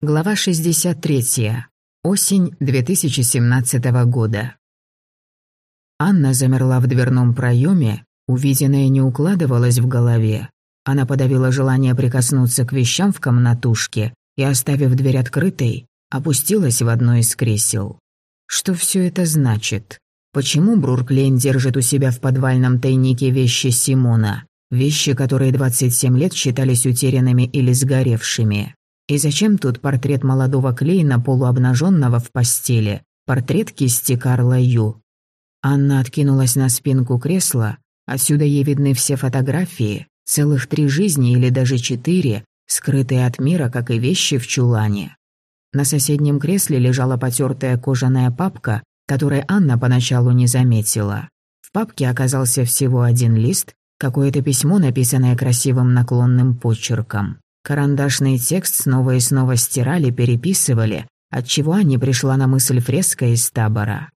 Глава 63. Осень 2017 года. Анна замерла в дверном проеме, увиденное не укладывалось в голове. Она подавила желание прикоснуться к вещам в комнатушке и, оставив дверь открытой, опустилась в одно из кресел. Что все это значит? Почему Брурклейн держит у себя в подвальном тайнике вещи Симона? Вещи, которые 27 лет считались утерянными или сгоревшими. И зачем тут портрет молодого Клейна, полуобнаженного в постели? Портрет кисти Карла Ю. Анна откинулась на спинку кресла. Отсюда ей видны все фотографии, целых три жизни или даже четыре, скрытые от мира, как и вещи в чулане. На соседнем кресле лежала потертая кожаная папка, которой Анна поначалу не заметила. В папке оказался всего один лист, какое-то письмо, написанное красивым наклонным почерком. Карандашный текст снова и снова стирали, переписывали, отчего Анне пришла на мысль фреска из табора.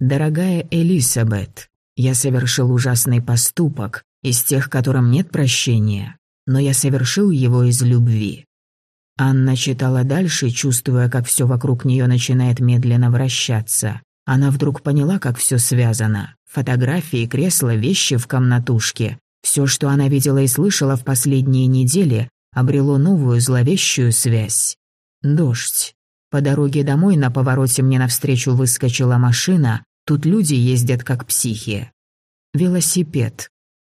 «Дорогая Элисабет, я совершил ужасный поступок, из тех, которым нет прощения, но я совершил его из любви». Анна читала дальше, чувствуя, как все вокруг нее начинает медленно вращаться. Она вдруг поняла, как все связано. Фотографии, кресла, вещи в комнатушке. Все, что она видела и слышала в последние недели, обрело новую зловещую связь. Дождь. По дороге домой на повороте мне навстречу выскочила машина, тут люди ездят как психи. Велосипед.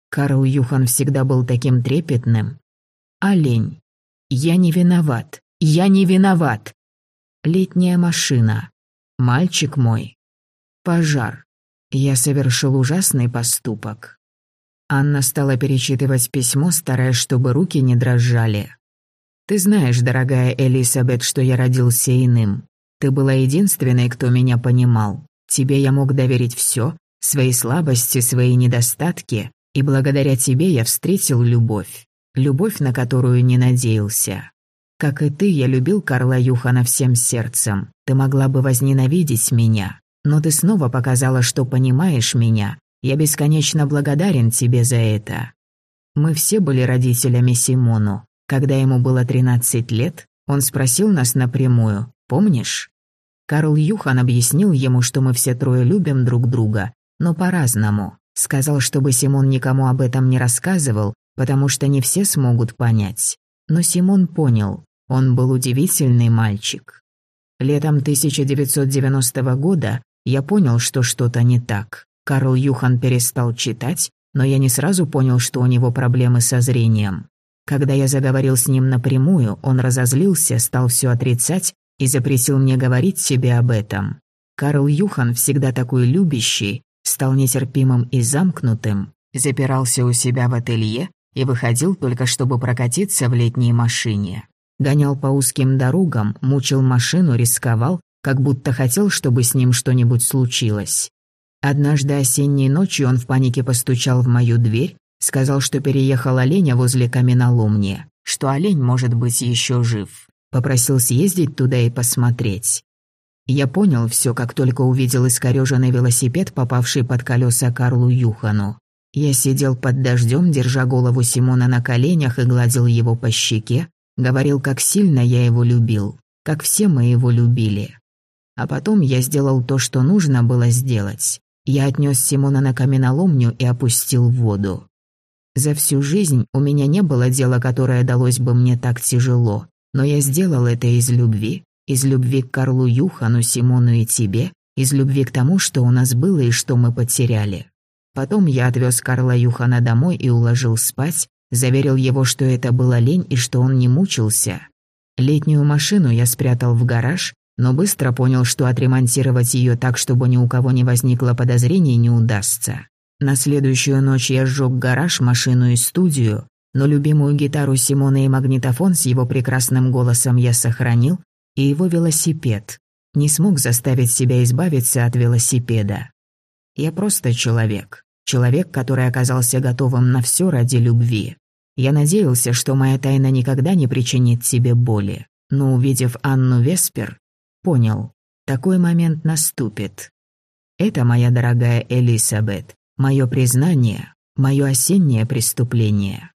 Карл Юхан всегда был таким трепетным. Олень. Я не виноват. Я не виноват. Летняя машина. Мальчик мой. Пожар. Я совершил ужасный поступок. Анна стала перечитывать письмо, стараясь, чтобы руки не дрожали. «Ты знаешь, дорогая Элисабет, что я родился иным. Ты была единственной, кто меня понимал. Тебе я мог доверить все, свои слабости, свои недостатки, и благодаря тебе я встретил любовь. Любовь, на которую не надеялся. Как и ты, я любил Карла Юхана всем сердцем. Ты могла бы возненавидеть меня, но ты снова показала, что понимаешь меня, я бесконечно благодарен тебе за это. Мы все были родителями Симону. Когда ему было 13 лет, он спросил нас напрямую, помнишь? Карл Юхан объяснил ему, что мы все трое любим друг друга, но по-разному. Сказал, чтобы Симон никому об этом не рассказывал, потому что не все смогут понять. Но Симон понял, он был удивительный мальчик. Летом 1990 года я понял, что что-то не так. Карл Юхан перестал читать, но я не сразу понял, что у него проблемы со зрением. Когда я заговорил с ним напрямую, он разозлился, стал все отрицать и запретил мне говорить себе об этом. Карл Юхан, всегда такой любящий, стал нетерпимым и замкнутым, запирался у себя в ателье и выходил только чтобы прокатиться в летней машине. Гонял по узким дорогам, мучил машину, рисковал, как будто хотел, чтобы с ним что-нибудь случилось. Однажды осенней ночью он в панике постучал в мою дверь, сказал, что переехал оленя возле каменоломни, что олень может быть еще жив. Попросил съездить туда и посмотреть. Я понял все, как только увидел искорёженный велосипед, попавший под колеса Карлу Юхану. Я сидел под дождем, держа голову Симона на коленях и гладил его по щеке, говорил, как сильно я его любил, как все мы его любили. А потом я сделал то, что нужно было сделать. Я отнес Симона на каменоломню и опустил в воду. За всю жизнь у меня не было дела, которое далось бы мне так тяжело, но я сделал это из любви, из любви к Карлу Юхану, Симону и тебе, из любви к тому, что у нас было и что мы потеряли. Потом я отвез Карла Юхана домой и уложил спать, заверил его, что это была лень и что он не мучился. Летнюю машину я спрятал в гараж, но быстро понял, что отремонтировать ее так, чтобы ни у кого не возникло подозрений, не удастся. На следующую ночь я сжег гараж, машину и студию, но любимую гитару Симона и магнитофон с его прекрасным голосом я сохранил, и его велосипед. Не смог заставить себя избавиться от велосипеда. Я просто человек. Человек, который оказался готовым на все ради любви. Я надеялся, что моя тайна никогда не причинит тебе боли. Но увидев Анну Веспер, Понял, такой момент наступит. Это, моя дорогая Элисабет, мое признание, мое осеннее преступление.